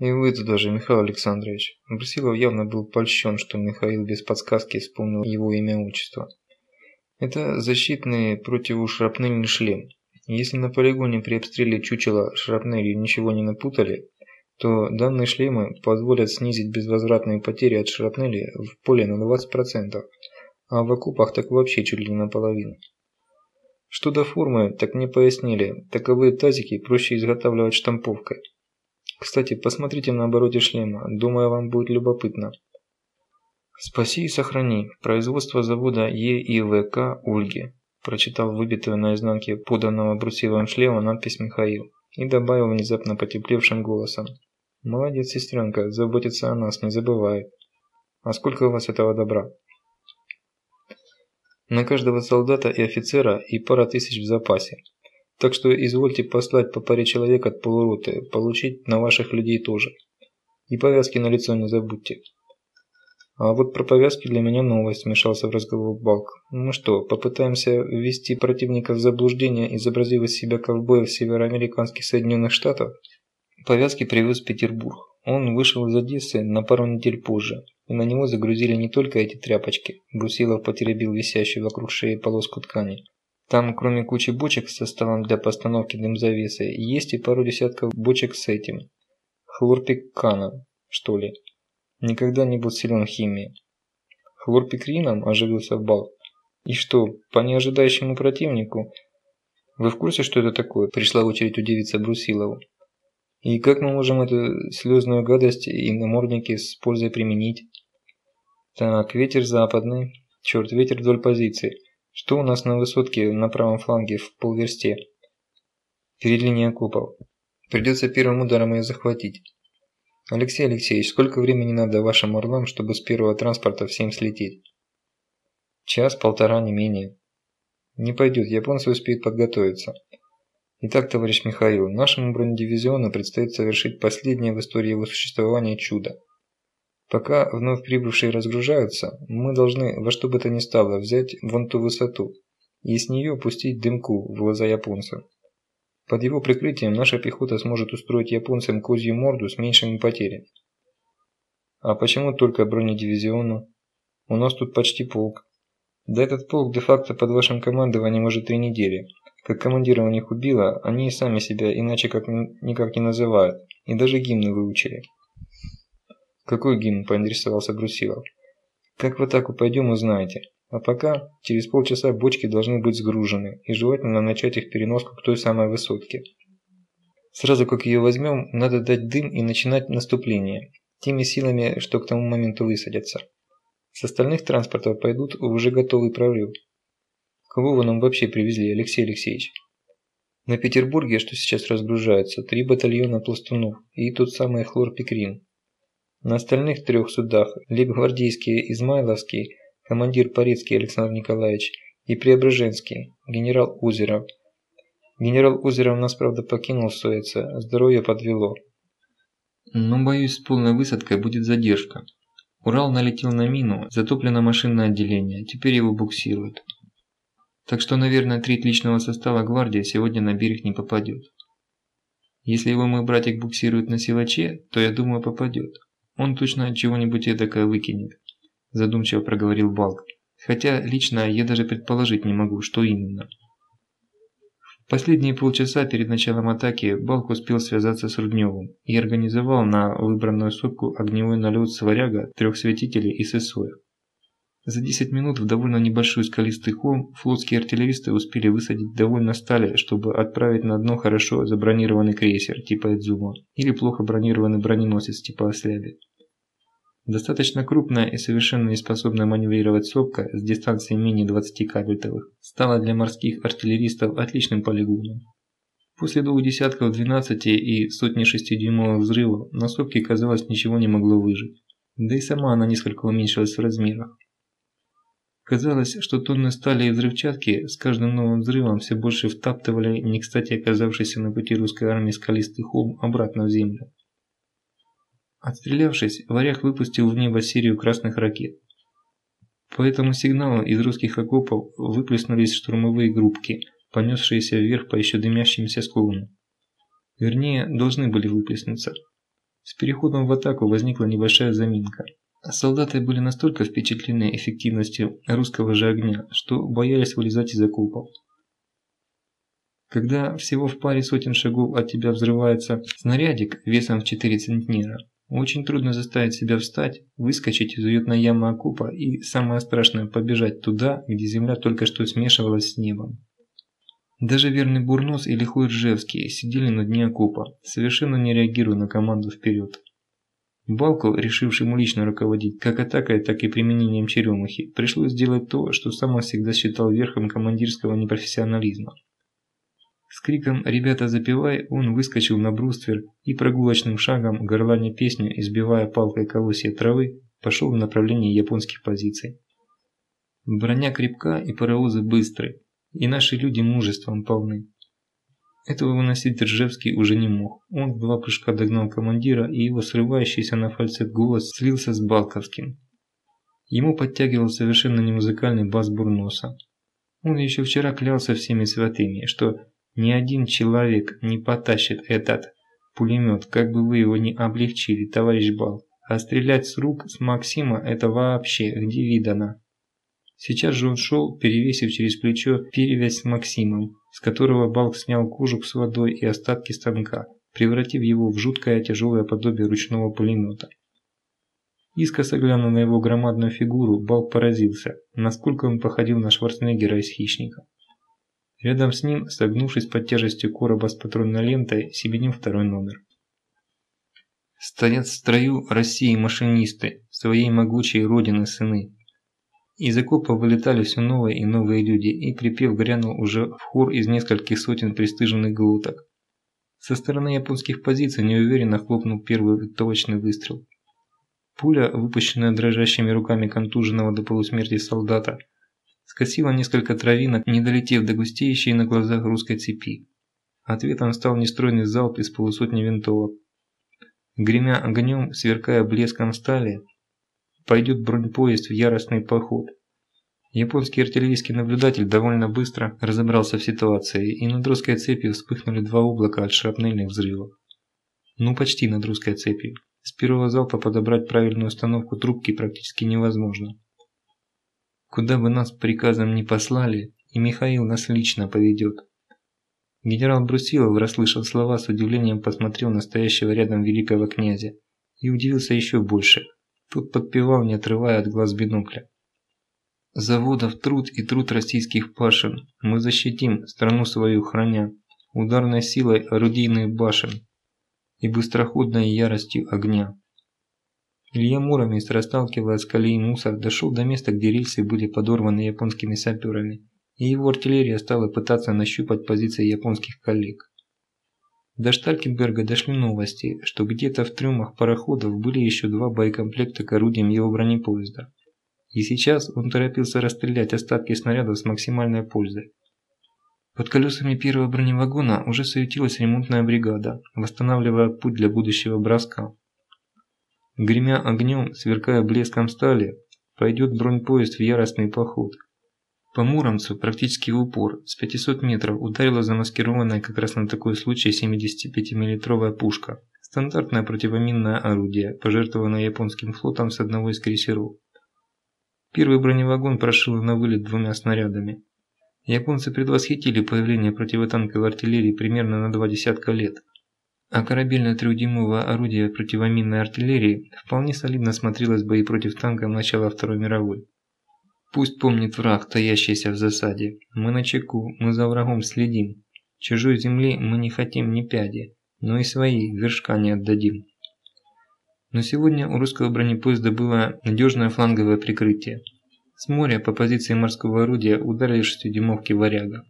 И вы туда же, Михаил Александрович. Брусилов явно был польщен, что Михаил без подсказки вспомнил его имя-отчество. Это защитный противошрапнельный шлем. Если на полигоне при обстреле чучела шрапнелью ничего не напутали, то данные шлемы позволят снизить безвозвратные потери от шрапнели в поле на 20%, а в окопах так вообще чуть ли не наполовину. Что до формы, так мне пояснили, таковые тазики проще изготавливать штамповкой. Кстати, посмотрите на обороте шлема, думаю, вам будет любопытно. «Спаси и сохрани. Производство завода ЕИВК Ольги», прочитал выбитую на изнанке поданного брусиловым шлема надпись Михаил и добавил внезапно потеплевшим голосом. «Молодец, сестренка, заботится о нас, не забывает. А сколько у вас этого добра?» «На каждого солдата и офицера и пара тысяч в запасе. Так что извольте послать по паре человек от полуроты, получить на ваших людей тоже. И повязки на лицо не забудьте». А вот про повязки для меня новость, вмешался в разговор Балк. Ну что, попытаемся ввести противника в заблуждение, изобразив из себя ковбоев североамериканских Соединенных Штатов? Повязки привез в Петербург. Он вышел из Одессы на пару недель позже, и на него загрузили не только эти тряпочки. Брусилов потеребил висящую вокруг шеи полоску ткани. Там, кроме кучи бочек с составом для постановки дымзавесы, есть и пару десятков бочек с этим. Хлорпикканом, что ли. Никогда не был силен химии. Хлорпикрином оживился Бал. И что, по неожидающему противнику? Вы в курсе, что это такое? Пришла очередь удивиться Брусилову. И как мы можем эту слезную гадость и намордники с пользой применить? Так, ветер западный. Черт, ветер вдоль позиции. Что у нас на высотке на правом фланге в полверсте? Перед линией окопов. Придется первым ударом ее захватить. Алексей Алексеевич, сколько времени надо вашим орлам, чтобы с первого транспорта всем слететь? Час-полтора, не менее. Не пойдет, японцы успеют подготовиться. Итак, товарищ Михаил, нашему бронедивизиону предстоит совершить последнее в истории его существования чудо. Пока вновь прибывшие разгружаются, мы должны во что бы то ни стало взять вон ту высоту и с нее пустить дымку в глаза японцам. Под его прикрытием наша пехота сможет устроить японцам козью морду с меньшими потерями. А почему только бронедивизиону? У нас тут почти полк. Да этот полк де-факто под вашим командованием уже три недели. Как командира у них убило, они и сами себя иначе как никак не называют. И даже гимны выучили. Какой гимн, поинтересовался Брусилов. Как в атаку пойдем, узнаете. А пока, через полчаса бочки должны быть сгружены, и желательно начать их переноску к той самой высотке. Сразу как ее возьмем, надо дать дым и начинать наступление, теми силами, что к тому моменту высадятся. С остальных транспортов пойдут уже готовый прорыв. Кого вы нам вообще привезли, Алексей Алексеевич? На Петербурге, что сейчас разгружаются, три батальона пластунов и тот самый хлорпикрин. На остальных трех судах – Лейбгвардейский, Измайловский – командир Порецкий Александр Николаевич и Преображенский, генерал Узеров. Генерал Узеров нас, правда, покинул Суэца, здоровье подвело. Но, боюсь, с полной высадкой будет задержка. Урал налетел на мину, затоплено машинное отделение, теперь его буксируют. Так что, наверное, треть личного состава гвардии сегодня на берег не попадет. Если его мой братик буксирует на силаче, то, я думаю, попадет. Он точно чего-нибудь эдакое выкинет задумчиво проговорил Балк. Хотя лично я даже предположить не могу, что именно. В последние полчаса перед началом атаки Балк успел связаться с Рудневым и организовал на выбранную сопку огневой налет с варяга, трех светителей и сысоев. За 10 минут в довольно небольшой скалистый холм флотские артиллеристы успели высадить довольно стали, чтобы отправить на дно хорошо забронированный крейсер типа Эдзума или плохо бронированный броненосец типа Осляби. Достаточно крупная и совершенно неспособная маневрировать сопка с дистанции менее 20 кабельтовых стала для морских артиллеристов отличным полигоном. После двух десятков 12 и сотни 6-дюймовых взрывов на сопке, казалось, ничего не могло выжить. Да и сама она несколько уменьшилась в размерах. Казалось, что тонны стали и взрывчатки с каждым новым взрывом все больше втаптывали не кстати оказавшийся на пути русской армии скалистый холм обратно в землю. Отстрелявшись, варяг выпустил в небо серию красных ракет. По этому сигналу из русских окопов выплеснулись штурмовые группки, понесшиеся вверх по еще дымящимся склонам. Вернее, должны были выплеснуться. С переходом в атаку возникла небольшая заминка. Солдаты были настолько впечатлены эффективностью русского же огня, что боялись вылезать из окопов. Когда всего в паре сотен шагов от тебя взрывается снарядик весом в 4 центнера, очень трудно заставить себя встать, выскочить из уютной ямы окопа и, самое страшное, побежать туда, где земля только что смешивалась с небом. Даже верный Бурнос и лихой Ржевский сидели на дне окопа, совершенно не реагируя на команду вперед. Балку, решившему лично руководить как атакой, так и применением черемухи, пришлось сделать то, что сам он всегда считал верхом командирского непрофессионализма. С криком «Ребята, запивай!» он выскочил на бруствер и прогулочным шагом, горланя песню, избивая палкой колосья травы, пошел в направлении японских позиций. Броня крепка и паровозы быстры, и наши люди мужеством полны. Этого выносить Ржевский уже не мог. Он в два прыжка догнал командира, и его срывающийся на фальцет голос слился с Балковским. Ему подтягивал совершенно не музыкальный бас Бурноса. Он еще вчера клялся всеми святыми, что ни один человек не потащит этот пулемет, как бы вы его ни облегчили, товарищ Бал. А стрелять с рук с Максима – это вообще где видано. Сейчас же он шел, перевесив через плечо перевязь с Максимом, с которого Балк снял кожух с водой и остатки станка, превратив его в жуткое тяжелое подобие ручного пулемета. Искоса глянув на его громадную фигуру, Балк поразился, насколько он походил на Шварценеггера из «Хищника». Рядом с ним, согнувшись под тяжестью короба с патронной лентой, себенил второй номер. Стоят в строю России машинисты, своей могучей родины сыны, из окопа вылетали все новые и новые люди, и припев грянул уже в хор из нескольких сотен пристыженных глоток. Со стороны японских позиций неуверенно хлопнул первый винтовочный выстрел. Пуля, выпущенная дрожащими руками контуженного до полусмерти солдата, скосила несколько травинок, не долетев до густеющей на глазах русской цепи. Ответом стал нестройный залп из полусотни винтовок. Гремя огнем, сверкая блеском стали, пойдет бронепоезд в яростный поход. Японский артиллерийский наблюдатель довольно быстро разобрался в ситуации, и над русской цепью вспыхнули два облака от шрапнельных взрывов. Ну почти над русской цепью. С первого залпа подобрать правильную установку трубки практически невозможно. Куда бы нас приказом не послали, и Михаил нас лично поведет. Генерал Брусилов, расслышав слова, с удивлением посмотрел на стоящего рядом великого князя и удивился еще больше – Тот подпевал, не отрывая от глаз бинокля. Заводов труд и труд российских пашин. Мы защитим страну свою храня. Ударной силой орудийных башен и быстроходной яростью огня. Илья Муромец, расталкивая с колеи мусор, дошел до места, где рельсы были подорваны японскими саперами, и его артиллерия стала пытаться нащупать позиции японских коллег. До Шталькенберга дошли новости, что где-то в трюмах пароходов были еще два боекомплекта к орудиям его бронепоезда. И сейчас он торопился расстрелять остатки снарядов с максимальной пользой. Под колесами первого броневагона уже суетилась ремонтная бригада, восстанавливая путь для будущего броска. Гремя огнем, сверкая блеском стали, пойдет бронепоезд в яростный поход – по Муромцу практически в упор, с 500 метров, ударила замаскированная как раз на такой случай 75 миллитровая пушка. Стандартное противоминное орудие, пожертвованное японским флотом с одного из крейсеров. Первый броневагон прошил на вылет двумя снарядами. Японцы предвосхитили появление противотанковой артиллерии примерно на два десятка лет. А корабельное трехдюймовое орудие противоминной артиллерии вполне солидно смотрелось в бои против танков начала Второй мировой. Пусть помнит враг, таящийся в засаде. Мы на чеку, мы за врагом следим. Чужой земли мы не хотим ни пяди, но и свои вершка не отдадим. Но сегодня у русского бронепоезда было надежное фланговое прикрытие. С моря по позиции морского орудия ударили шестидюймовки «Варяга».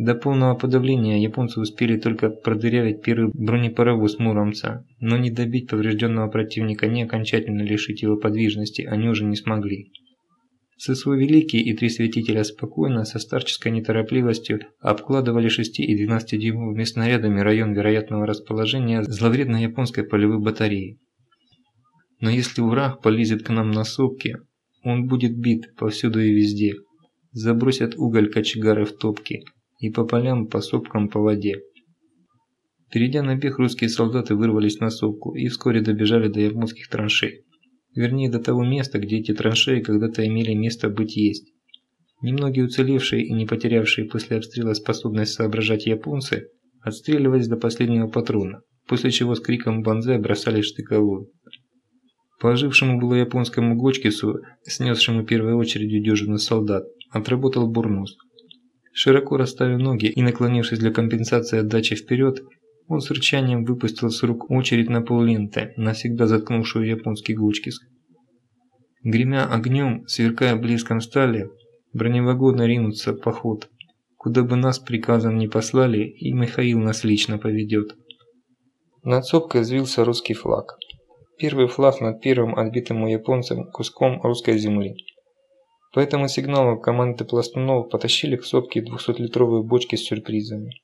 До полного подавления японцы успели только продырявить первый бронепаровоз Муромца, но не добить поврежденного противника, не окончательно лишить его подвижности они уже не смогли. ССУ Великий и три святителя спокойно, со старческой неторопливостью, обкладывали 6 и 12-дюймовыми снарядами район вероятного расположения зловредной японской полевой батареи. Но если враг полезет к нам на сопки, он будет бит повсюду и везде. Забросят уголь кочегары в топки и по полям, по сопкам, по воде. Перейдя на бег, русские солдаты вырвались на сопку и вскоре добежали до японских траншей. Вернее, до того места, где эти траншеи когда-то имели место быть есть. Немногие уцелевшие и не потерявшие после обстрела способность соображать японцы отстреливались до последнего патрона, после чего с криком «Бонзай» бросали штыковую. По было японскому Гочкису, снесшему первой очередью дюжину солдат, отработал бурнус. Широко расставив ноги и наклонившись для компенсации отдачи вперед, он с рычанием выпустил с рук очередь на полленты, навсегда заткнувшую японский Гочкис. Гремя огнем, сверкая блеском стали, броневагоны ринутся поход. Куда бы нас приказом не послали, и Михаил нас лично поведет. Над сопкой взвился русский флаг. Первый флаг над первым отбитым у японцем куском русской земли. По этому сигналу команды пластунов потащили к сопке 200-литровые бочки с сюрпризами.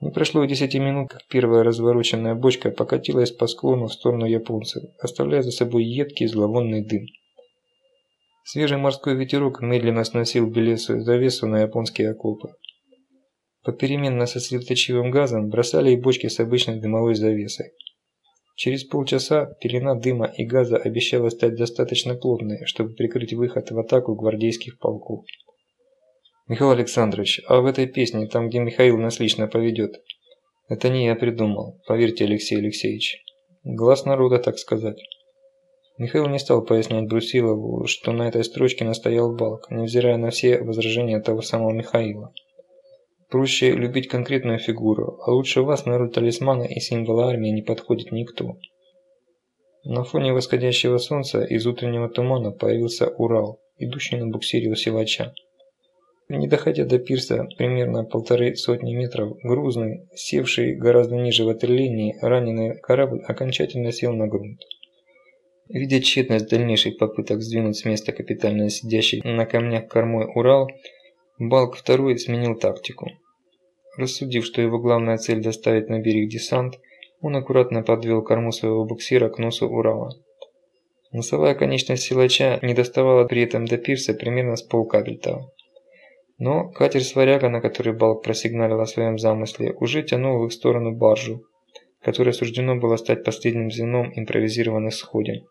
Не прошло и 10 минут, как первая развороченная бочка покатилась по склону в сторону японцев, оставляя за собой едкий зловонный дым. Свежий морской ветерок медленно сносил белесую завесу на японские окопы. Попеременно со светочивым газом бросали и бочки с обычной дымовой завесой. Через полчаса пелена дыма и газа обещала стать достаточно плотной, чтобы прикрыть выход в атаку гвардейских полков. Михаил Александрович, а в этой песне, там где Михаил нас лично поведет, это не я придумал, поверьте, Алексей Алексеевич. Глаз народа, так сказать. Михаил не стал пояснять Брусилову, что на этой строчке настоял Балк, невзирая на все возражения того самого Михаила. Проще любить конкретную фигуру, а лучше вас на роль талисмана и символа армии не подходит никто. На фоне восходящего солнца из утреннего тумана появился Урал, идущий на буксире у силача. Не доходя до пирса примерно полторы сотни метров, грузный, севший гораздо ниже ватерлинии, раненый корабль окончательно сел на грунт. Видя тщетность дальнейших попыток сдвинуть с места капитально сидящий на камнях кормой Урал, Балк второй сменил тактику. Рассудив, что его главная цель доставить на берег десант, он аккуратно подвел корму своего буксира к носу Урала. Носовая конечность силача не доставала при этом до пирса примерно с полкабельтова. Но катер-сваряга, на который Балк просигналил о своем замысле, уже тянул в их сторону баржу, которая суждено было стать последним звеном импровизированных сходин.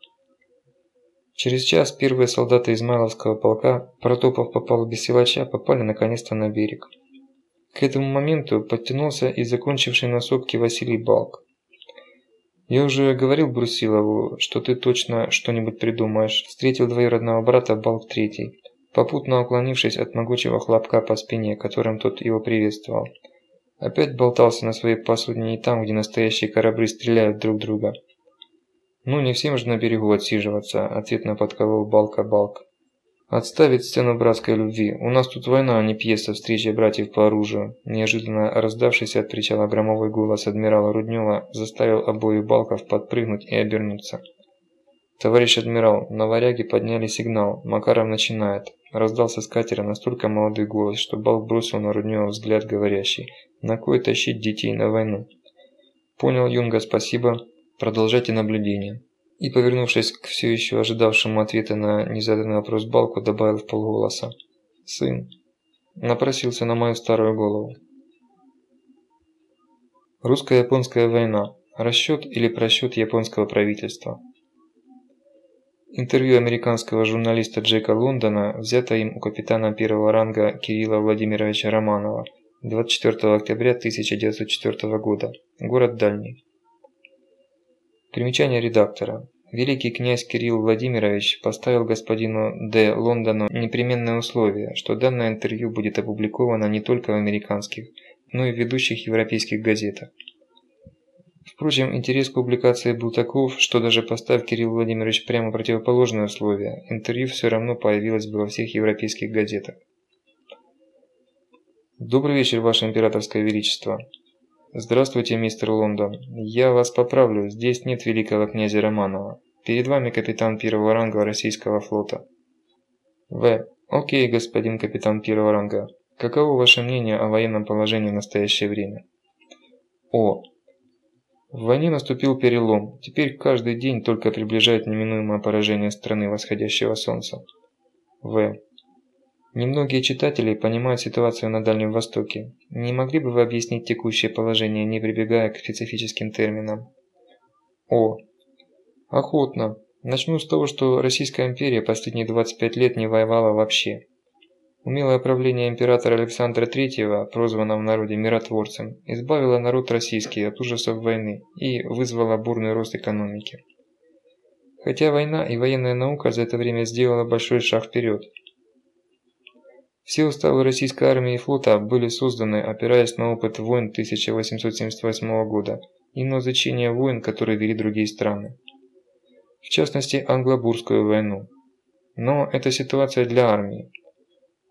Через час первые солдаты Измайловского полка, протопав по палубе силача, попали наконец-то на берег. К этому моменту подтянулся и закончивший на сопке Василий Балк. «Я уже говорил Брусилову, что ты точно что-нибудь придумаешь», встретил двоюродного брата Балк Третий, попутно уклонившись от могучего хлопка по спине, которым тот его приветствовал. Опять болтался на своей посудине не там, где настоящие корабли стреляют друг друга. «Ну, не всем же на берегу отсиживаться», – ответно подколол Балка-Балк. «Отставить сцену братской любви. У нас тут война, а не пьеса встречи братьев по оружию». Неожиданно раздавшийся от причала громовой голос адмирала Руднева заставил обоих Балков подпрыгнуть и обернуться. «Товарищ адмирал, на варяге подняли сигнал. Макаров начинает». Раздался с катера настолько молодой голос, что Балк бросил на Руднева взгляд говорящий. «На кой тащить детей на войну?» «Понял, Юнга, спасибо. Продолжайте наблюдение. И, повернувшись к все еще ожидавшему ответа на незаданный вопрос Балку, добавил в полголоса. «Сын, напросился на мою старую голову». Русско-японская война. Расчет или просчет японского правительства. Интервью американского журналиста Джека Лондона взято им у капитана первого ранга Кирилла Владимировича Романова 24 октября 1904 года. Город Дальний. Примечание редактора. Великий князь Кирилл Владимирович поставил господину Д. Лондону непременное условие, что данное интервью будет опубликовано не только в американских, но и в ведущих европейских газетах. Впрочем, интерес к публикации был таков, что даже поставив Кирилл Владимирович прямо противоположное условие, интервью все равно появилось бы во всех европейских газетах. Добрый вечер, Ваше Императорское Величество. Здравствуйте, мистер Лондон. Я вас поправлю, здесь нет великого князя Романова. Перед вами капитан первого ранга российского флота. В. Окей, господин капитан первого ранга. Каково ваше мнение о военном положении в настоящее время? О. В войне наступил перелом. Теперь каждый день только приближает неминуемое поражение страны восходящего солнца. В. Немногие читатели понимают ситуацию на Дальнем Востоке. Не могли бы вы объяснить текущее положение, не прибегая к специфическим терминам? О. Охотно. Начну с того, что Российская империя последние 25 лет не воевала вообще. Умелое правление императора Александра III, прозванного в народе миротворцем, избавило народ российский от ужасов войны и вызвало бурный рост экономики. Хотя война и военная наука за это время сделала большой шаг вперед. Все уставы российской армии и флота были созданы, опираясь на опыт войн 1878 года и на изучение войн, которые вели другие страны. В частности, Англобурскую войну. Но это ситуация для армии.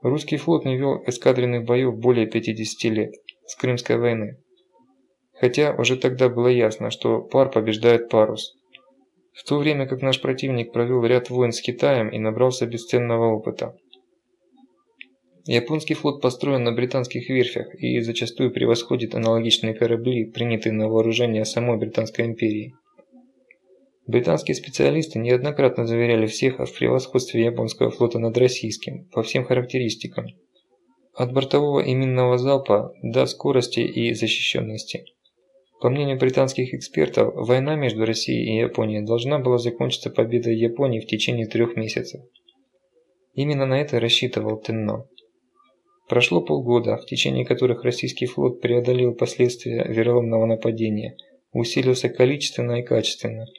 Русский флот не вел эскадренных боев более 50 лет, с Крымской войны. Хотя уже тогда было ясно, что пар побеждает парус. В то время как наш противник провел ряд войн с Китаем и набрался бесценного опыта. Японский флот построен на британских верфях и зачастую превосходит аналогичные корабли, принятые на вооружение самой Британской империи. Британские специалисты неоднократно заверяли всех о превосходстве японского флота над российским по всем характеристикам. От бортового и минного залпа до скорости и защищенности. По мнению британских экспертов, война между Россией и Японией должна была закончиться победой Японии в течение трех месяцев. Именно на это рассчитывал Тенно. Прошло полгода, в течение которых российский флот преодолел последствия вероломного нападения, усилился количественно и качественно –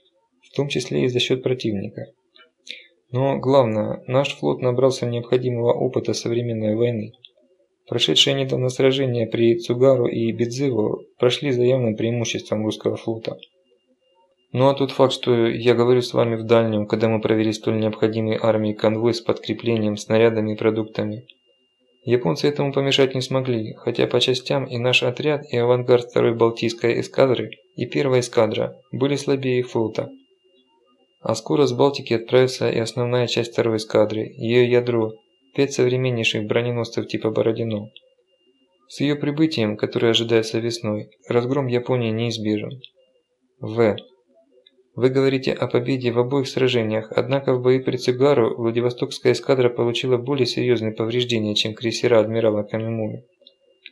в том числе и за счет противника. Но главное, наш флот набрался необходимого опыта современной войны. Прошедшие недавно сражения при Цугару и Бидзиву прошли за явным преимуществом русского флота. Ну а тот факт, что я говорю с вами в дальнем, когда мы провели столь необходимый армии конвой с подкреплением, снарядами и продуктами. Японцы этому помешать не смогли, хотя по частям и наш отряд, и авангард второй Балтийской эскадры, и первая эскадра были слабее флота. А скоро с Балтики отправится и основная часть второй эскадры, ее ядро, пять современнейших броненосцев типа Бородино. С ее прибытием, которое ожидается весной, разгром Японии неизбежен. В. Вы говорите о победе в обоих сражениях, однако в бою при Цугару Владивостокская эскадра получила более серьезные повреждения, чем крейсера адмирала Камимуи.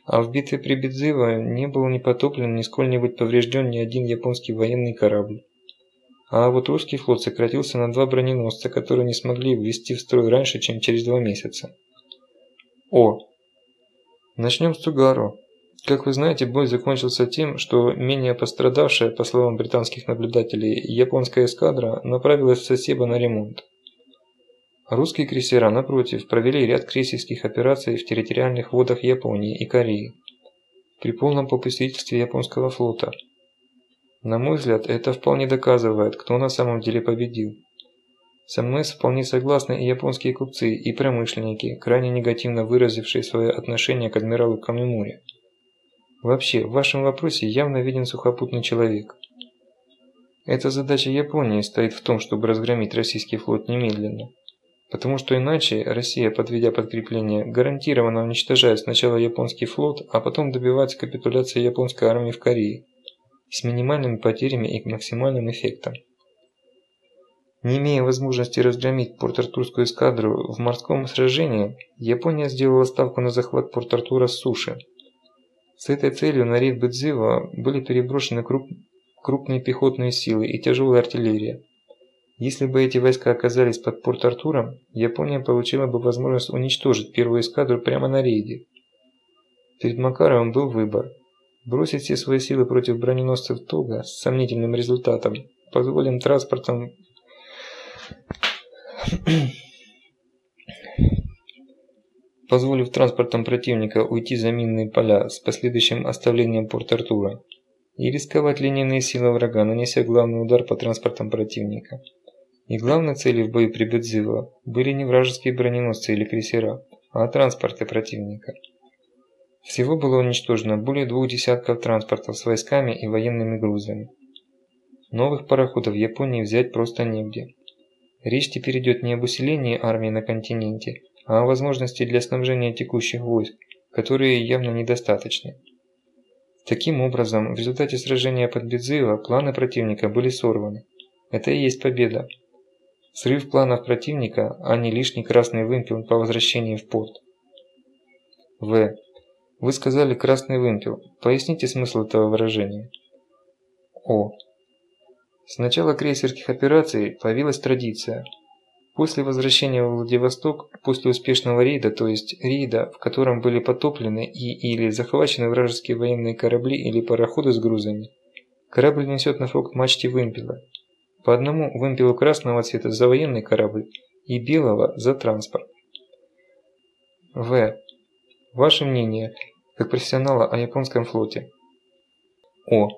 А в битве при Бидзиво не был ни потоплен, ни сколь-нибудь поврежден ни один японский военный корабль. А вот русский флот сократился на два броненосца, которые не смогли ввести в строй раньше, чем через два месяца. О. Начнем с Тугару. Как вы знаете, бой закончился тем, что менее пострадавшая, по словам британских наблюдателей, японская эскадра направилась в Сосебо на ремонт. Русские крейсера, напротив, провели ряд крейсерских операций в территориальных водах Японии и Кореи при полном попустительстве японского флота – на мой взгляд, это вполне доказывает, кто на самом деле победил. Со мной вполне согласны и японские купцы, и промышленники, крайне негативно выразившие свое отношение к адмиралу Камимуре. Вообще, в вашем вопросе явно виден сухопутный человек. Эта задача Японии стоит в том, чтобы разгромить российский флот немедленно. Потому что иначе Россия, подведя подкрепление, гарантированно уничтожает сначала японский флот, а потом добивается капитуляции японской армии в Корее с минимальными потерями и максимальным эффектом. Не имея возможности разгромить Порт-Артурскую эскадру в морском сражении, Япония сделала ставку на захват Порт-Артура с суши. С этой целью на рейд Бэдзива были переброшены круп... крупные пехотные силы и тяжелая артиллерия. Если бы эти войска оказались под Порт-Артуром, Япония получила бы возможность уничтожить первую эскадру прямо на рейде. Перед Макаровым был выбор Бросить все свои силы против броненосцев Тога с сомнительным результатом, позволим транспортам позволив транспортам противника уйти за минные поля с последующим оставлением Порт-Артура, и рисковать линейные силы врага, нанеся главный удар по транспортам противника. И главной целью в бою при Бедзиво были не вражеские броненосцы или крейсера, а транспорты противника. Всего было уничтожено более двух десятков транспортов с войсками и военными грузами. Новых пароходов Японии взять просто негде. Речь теперь идет не об усилении армии на континенте, а возможности для снабжения текущих войск, которые явно недостаточны. Таким образом, в результате сражения под Бедзио планы противника были сорваны. Это и есть победа. Срыв планов противника, а не лишний красный вымпел по возвращении в порт. В. Вы сказали «красный вымпел». Поясните смысл этого выражения. О. С начала крейсерских операций появилась традиция. После возвращения в Владивосток, после успешного рейда, то есть рейда, в котором были потоплены и или захвачены вражеские военные корабли или пароходы с грузами, корабль несет на флот мачте вымпела. По одному вымпелу красного цвета за военный корабль и белого за транспорт. В. Ваше мнение, как профессионала о японском флоте. О.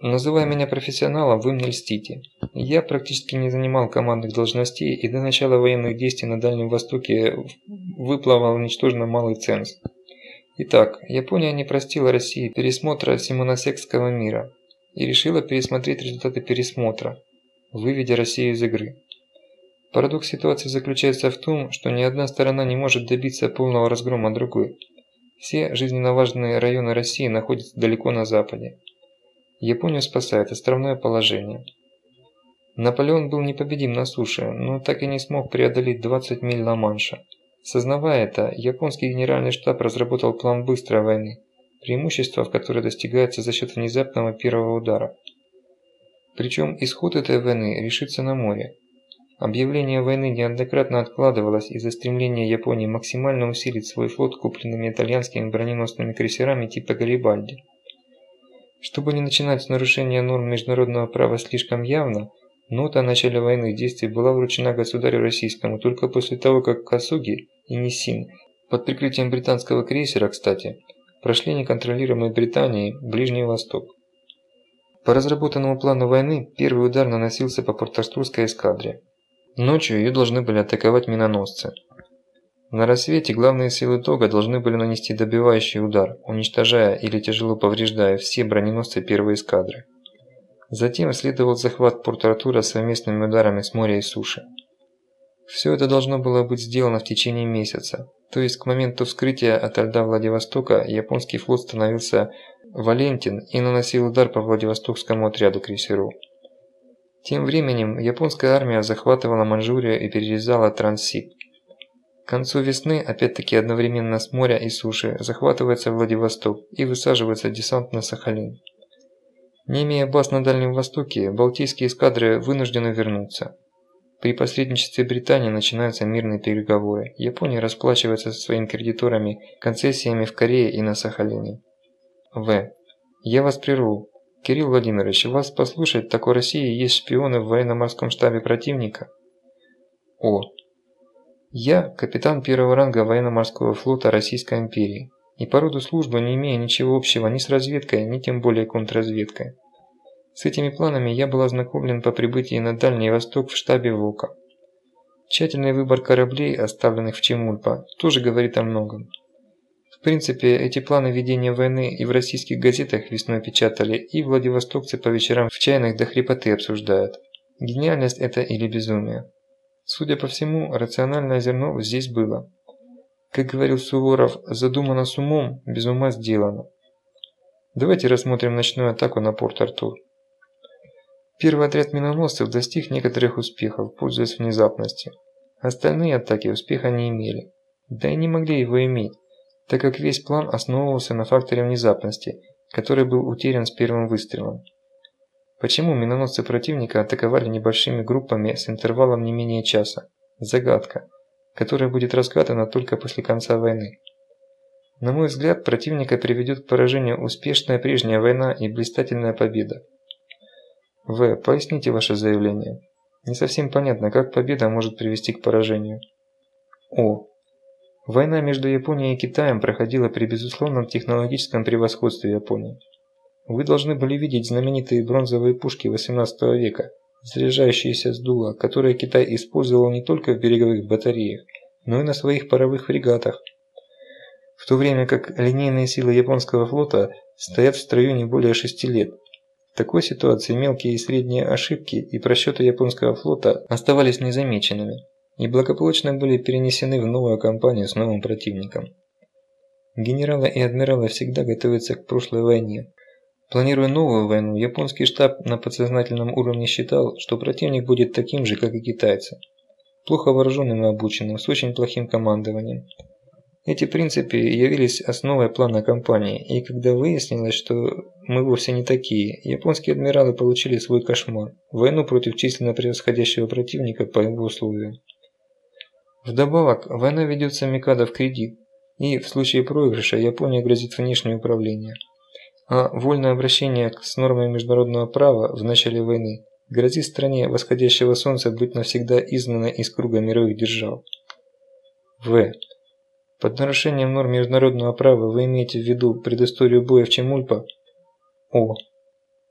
Называя меня профессионалом, вы мне льстите. Я практически не занимал командных должностей и до начала военных действий на Дальнем Востоке выплавал ничтожно малый ценз. Итак, Япония не простила России пересмотра Симоносекского мира и решила пересмотреть результаты пересмотра, выведя Россию из игры. Парадокс ситуации заключается в том, что ни одна сторона не может добиться полного разгрома другой. Все жизненно важные районы России находятся далеко на западе. Японию спасает островное положение. Наполеон был непобедим на суше, но так и не смог преодолеть 20 миль Ла-Манша. Сознавая это, японский генеральный штаб разработал план быстрой войны, преимущество в которой достигается за счет внезапного первого удара. Причем исход этой войны решится на море. Объявление войны неоднократно откладывалось из-за стремления Японии максимально усилить свой флот купленными итальянскими броненосными крейсерами типа Гарибальди. Чтобы не начинать с нарушения норм международного права слишком явно, нота о начале военных действий была вручена государю российскому только после того, как Касуги и Ниссин, под прикрытием британского крейсера, кстати, прошли неконтролируемой Британией Ближний Восток. По разработанному плану войны, первый удар наносился по Порт-Артурской эскадре. Ночью ее должны были атаковать миноносцы. На рассвете главные силы Тога должны были нанести добивающий удар, уничтожая или тяжело повреждая все броненосцы первой эскадры. Затем следовал захват Порт-Артура совместными ударами с моря и суши. Все это должно было быть сделано в течение месяца, то есть к моменту вскрытия от льда Владивостока японский флот становился валентен и наносил удар по Владивостокскому отряду крейсеров. Тем временем японская армия захватывала Манчжурию и перерезала Транссиб. К концу весны, опять-таки одновременно с моря и суши, захватывается Владивосток и высаживается десант на Сахалин. Не имея баз на Дальнем Востоке, балтийские эскадры вынуждены вернуться. При посредничестве Британии начинаются мирные переговоры. Япония расплачивается со своими кредиторами концессиями в Корее и на Сахалине. В. Я вас прерву. Кирилл Владимирович, вас послушать, так у России есть шпионы в военно-морском штабе противника? О. Я – капитан первого ранга военно-морского флота Российской империи, и по роду службы не имею ничего общего ни с разведкой, ни тем более контрразведкой. С этими планами я был ознакомлен по прибытии на Дальний Восток в штабе ВОКа. Тщательный выбор кораблей, оставленных в Чемульпа, тоже говорит о многом. В принципе, эти планы ведения войны и в российских газетах весной печатали, и владивостокцы по вечерам в чайных до хрипоты обсуждают. Гениальность это или безумие? Судя по всему, рациональное зерно здесь было. Как говорил Суворов, задумано с умом, без ума сделано. Давайте рассмотрим ночную атаку на Порт-Артур. Первый отряд миноносцев достиг некоторых успехов, пользуясь внезапностью. Остальные атаки успеха не имели. Да и не могли его иметь, так как весь план основывался на факторе внезапности, который был утерян с первым выстрелом. Почему миноносцы противника атаковали небольшими группами с интервалом не менее часа? Загадка, которая будет разгадана только после конца войны. На мой взгляд, противника приведет к поражению успешная прежняя война и блистательная победа. В. Поясните ваше заявление. Не совсем понятно, как победа может привести к поражению. О. Война между Японией и Китаем проходила при безусловном технологическом превосходстве Японии. Вы должны были видеть знаменитые бронзовые пушки XVIII века, заряжающиеся с дула, которые Китай использовал не только в береговых батареях, но и на своих паровых фрегатах. В то время как линейные силы японского флота стоят в строю не более шести лет. В такой ситуации мелкие и средние ошибки и просчеты японского флота оставались незамеченными и благополучно были перенесены в новую кампанию с новым противником. Генералы и адмиралы всегда готовятся к прошлой войне, Планируя новую войну, японский штаб на подсознательном уровне считал, что противник будет таким же, как и китайцы. Плохо вооруженным и обученным, с очень плохим командованием. Эти принципы явились основой плана кампании, и когда выяснилось, что мы вовсе не такие, японские адмиралы получили свой кошмар – войну против численно превосходящего противника по его условиям. Вдобавок, война ведется Микадо в кредит, и в случае проигрыша Япония грозит внешнее управление. А вольное обращение с нормами международного права в начале войны грозит стране восходящего солнца быть навсегда изгнанной из круга мировых держав. В. Под нарушением норм международного права вы имеете в виду предысторию боя в Чемульпа? О.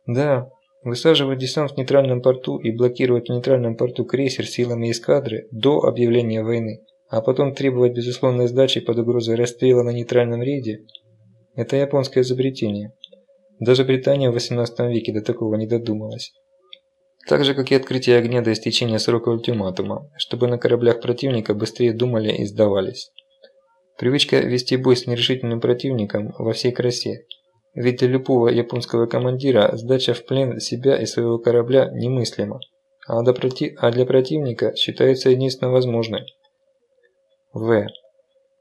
Да. Высаживать десант в нейтральном порту и блокировать в нейтральном порту крейсер силами эскадры до объявления войны, а потом требовать безусловной сдачи под угрозой расстрела на нейтральном рейде – это японское изобретение. Даже Британия в 18 веке до такого не додумалась. Так же, как и открытие огня до истечения срока ультиматума, чтобы на кораблях противника быстрее думали и сдавались. Привычка вести бой с нерешительным противником во всей красе. Ведь для любого японского командира сдача в плен себя и своего корабля немыслима, а для, а для противника считается единственно возможной. В.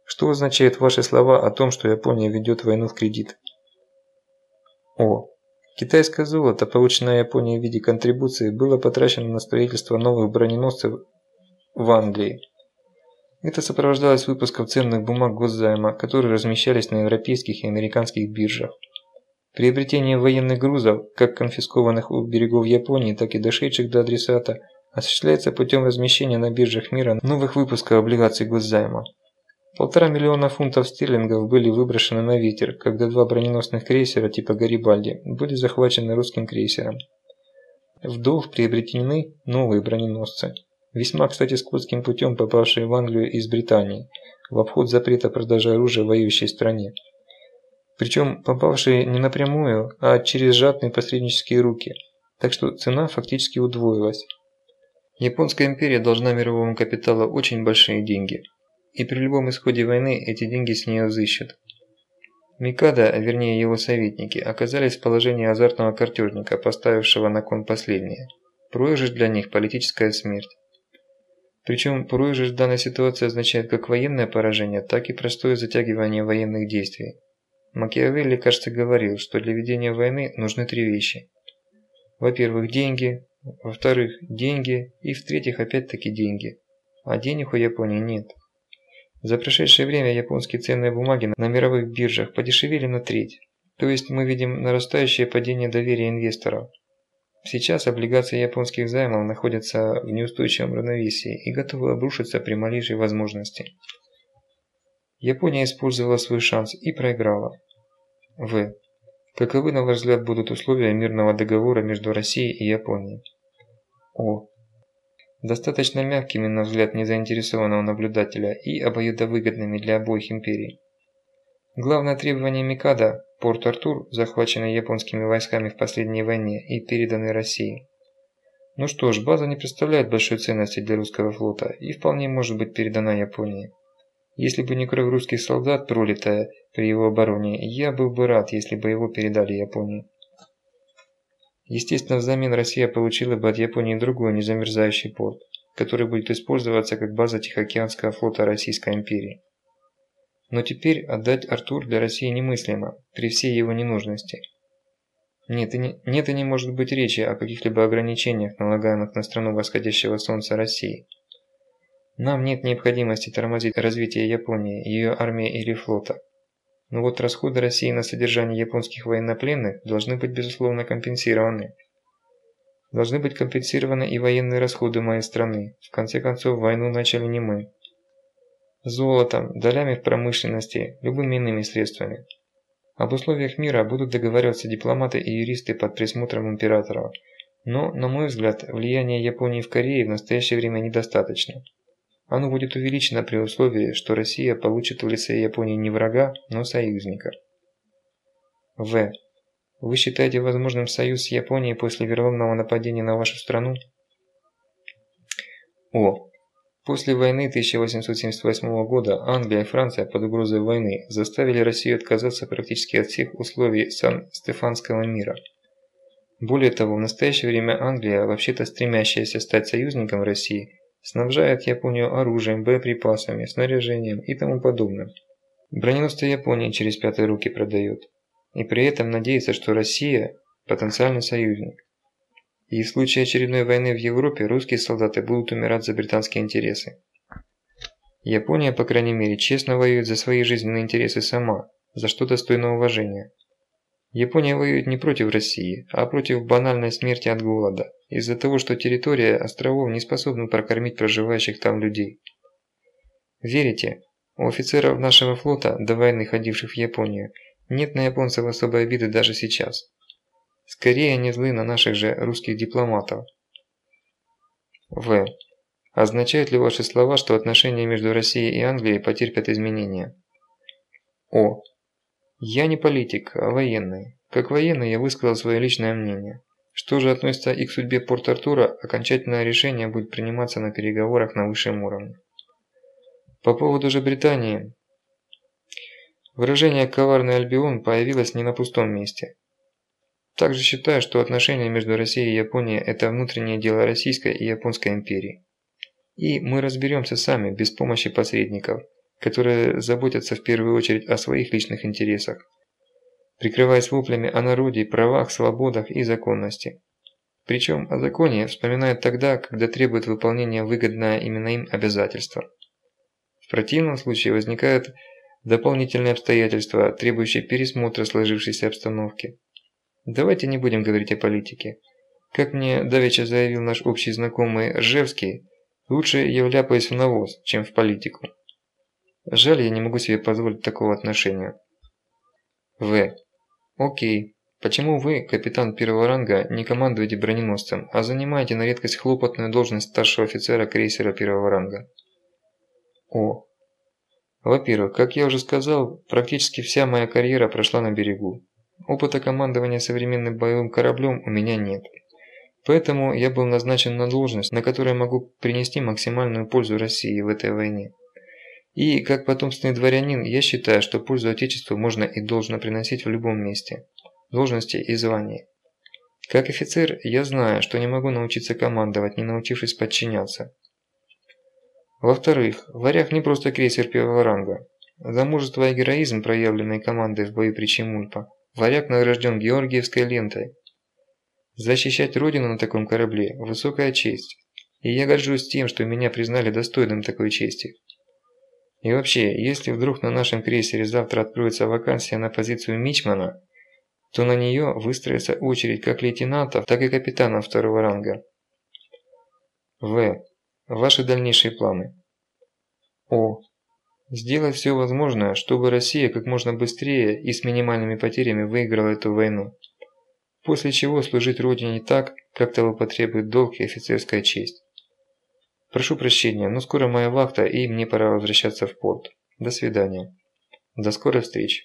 Что означают ваши слова о том, что Япония ведет войну в кредит? О. Китайское золото, полученное Японией в виде контрибуции, было потрачено на строительство новых броненосцев в Англии. Это сопровождалось выпуском ценных бумаг госзайма, которые размещались на европейских и американских биржах. Приобретение военных грузов, как конфискованных у берегов Японии, так и дошедших до адресата, осуществляется путем размещения на биржах мира новых выпусков облигаций госзайма. Полтора миллиона фунтов стерлингов были выброшены на ветер, когда два броненосных крейсера типа «Гарибальди» были захвачены русским крейсером. В долг приобретены новые броненосцы весьма, кстати, скотским путем попавшие в Англию из Британии, в обход запрета продажи оружия воюющей стране. Причем попавшие не напрямую, а через жадные посреднические руки, так что цена фактически удвоилась. Японская империя должна мировому капиталу очень большие деньги, и при любом исходе войны эти деньги с нее взыщут. Микада, вернее его советники, оказались в положении азартного картежника, поставившего на кон последнее. Проигрыш для них – политическая смерть. Причем проигрыш в данной ситуации означает как военное поражение, так и простое затягивание военных действий. Макиавелли, кажется, говорил, что для ведения войны нужны три вещи. Во-первых, деньги, во-вторых, деньги и в-третьих, опять-таки деньги. А денег у Японии нет. За прошедшее время японские ценные бумаги на мировых биржах подешевели на треть. То есть мы видим нарастающее падение доверия инвесторов. Сейчас облигации японских займов находятся в неустойчивом равновесии и готовы обрушиться при малейшей возможности. Япония использовала свой шанс и проиграла. В. Каковы, на ваш взгляд, будут условия мирного договора между Россией и Японией? О. Достаточно мягкими, на взгляд незаинтересованного наблюдателя, и обоюдовыгодными для обоих империй. Главное требование Микада – Порт-Артур, захваченный японскими войсками в последней войне и переданный России. Ну что ж, база не представляет большой ценности для русского флота и вполне может быть передана Японии. Если бы не кровь русских солдат, пролитая при его обороне, я был бы рад, если бы его передали Японии. Естественно, взамен Россия получила бы от Японии другой незамерзающий порт, который будет использоваться как база Тихоокеанского флота Российской империи. Но теперь отдать Артур для России немыслимо, при всей его ненужности. Нет и не, нет и не может быть речи о каких-либо ограничениях, налагаемых на страну восходящего солнца России. Нам нет необходимости тормозить развитие Японии, ее армии или флота. Но вот расходы России на содержание японских военнопленных должны быть безусловно компенсированы. Должны быть компенсированы и военные расходы моей страны. В конце концов, войну начали не мы золотом, долями в промышленности, любыми иными средствами. Об условиях мира будут договариваться дипломаты и юристы под присмотром императора. Но, на мой взгляд, влияние Японии в Корее в настоящее время недостаточно. Оно будет увеличено при условии, что Россия получит в лице Японии не врага, но союзника. В. Вы считаете возможным союз с Японией после вероломного нападения на вашу страну? О. После войны 1878 года Англия и Франция под угрозой войны заставили Россию отказаться практически от всех условий Сан-Стефанского мира. Более того, в настоящее время Англия, вообще-то стремящаяся стать союзником России, снабжает Японию оружием, боеприпасами, снаряжением и тому подобным. Броненосцы Японии через пятые руки продает. И при этом надеется, что Россия – потенциальный союзник. И в случае очередной войны в Европе русские солдаты будут умирать за британские интересы. Япония, по крайней мере, честно воюет за свои жизненные интересы сама, за что достойно уважения. Япония воюет не против России, а против банальной смерти от голода, из-за того, что территория островов не способна прокормить проживающих там людей. Верите, у офицеров нашего флота, до войны ходивших в Японию, нет на японцев особой обиды даже сейчас. Скорее они злы на наших же русских дипломатов. В. Означают ли ваши слова, что отношения между Россией и Англией потерпят изменения? О. Я не политик, а военный. Как военный я высказал свое личное мнение. Что же относится и к судьбе Порт-Артура, окончательное решение будет приниматься на переговорах на высшем уровне. По поводу же Британии. Выражение «коварный Альбион» появилось не на пустом месте. Также считаю, что отношения между Россией и Японией – это внутреннее дело Российской и Японской империи. И мы разберемся сами, без помощи посредников, которые заботятся в первую очередь о своих личных интересах, прикрываясь воплями о народе, правах, свободах и законности. Причем о законе вспоминают тогда, когда требуют выполнения выгодное именно им обязательства. В противном случае возникают дополнительные обстоятельства, требующие пересмотра сложившейся обстановки. Давайте не будем говорить о политике. Как мне давеча заявил наш общий знакомый Ржевский, Лучше я вляпаюсь в навоз, чем в политику. Жаль, я не могу себе позволить такого отношения. В. Окей. Почему вы, капитан первого ранга, не командуете броненосцем, а занимаете на редкость хлопотную должность старшего офицера крейсера первого ранга? О. Во-первых, как я уже сказал, практически вся моя карьера прошла на берегу. Опыта командования современным боевым кораблем у меня нет. Поэтому я был назначен на должность, на которой могу принести максимальную пользу России в этой войне. И, как потомственный дворянин, я считаю, что пользу Отечеству можно и должно приносить в любом месте, должности и звании. Как офицер, я знаю, что не могу научиться командовать, не научившись подчиняться. Во-вторых, «Варяг» не просто крейсер первого ранга. За мужество и героизм, проявленный командой в бою при Чемульпа, «Варяг» награжден Георгиевской лентой – Защищать родину на таком корабле – высокая честь. И я горжусь тем, что меня признали достойным такой чести. И вообще, если вдруг на нашем крейсере завтра откроется вакансия на позицию Мичмана, то на нее выстроится очередь как лейтенантов, так и капитанов второго ранга. В. Ваши дальнейшие планы. О. Сделать все возможное, чтобы Россия как можно быстрее и с минимальными потерями выиграла эту войну после чего служить Родине так, как того потребует долг и офицерская честь. Прошу прощения, но скоро моя вахта и мне пора возвращаться в порт. До свидания. До скорой встречи.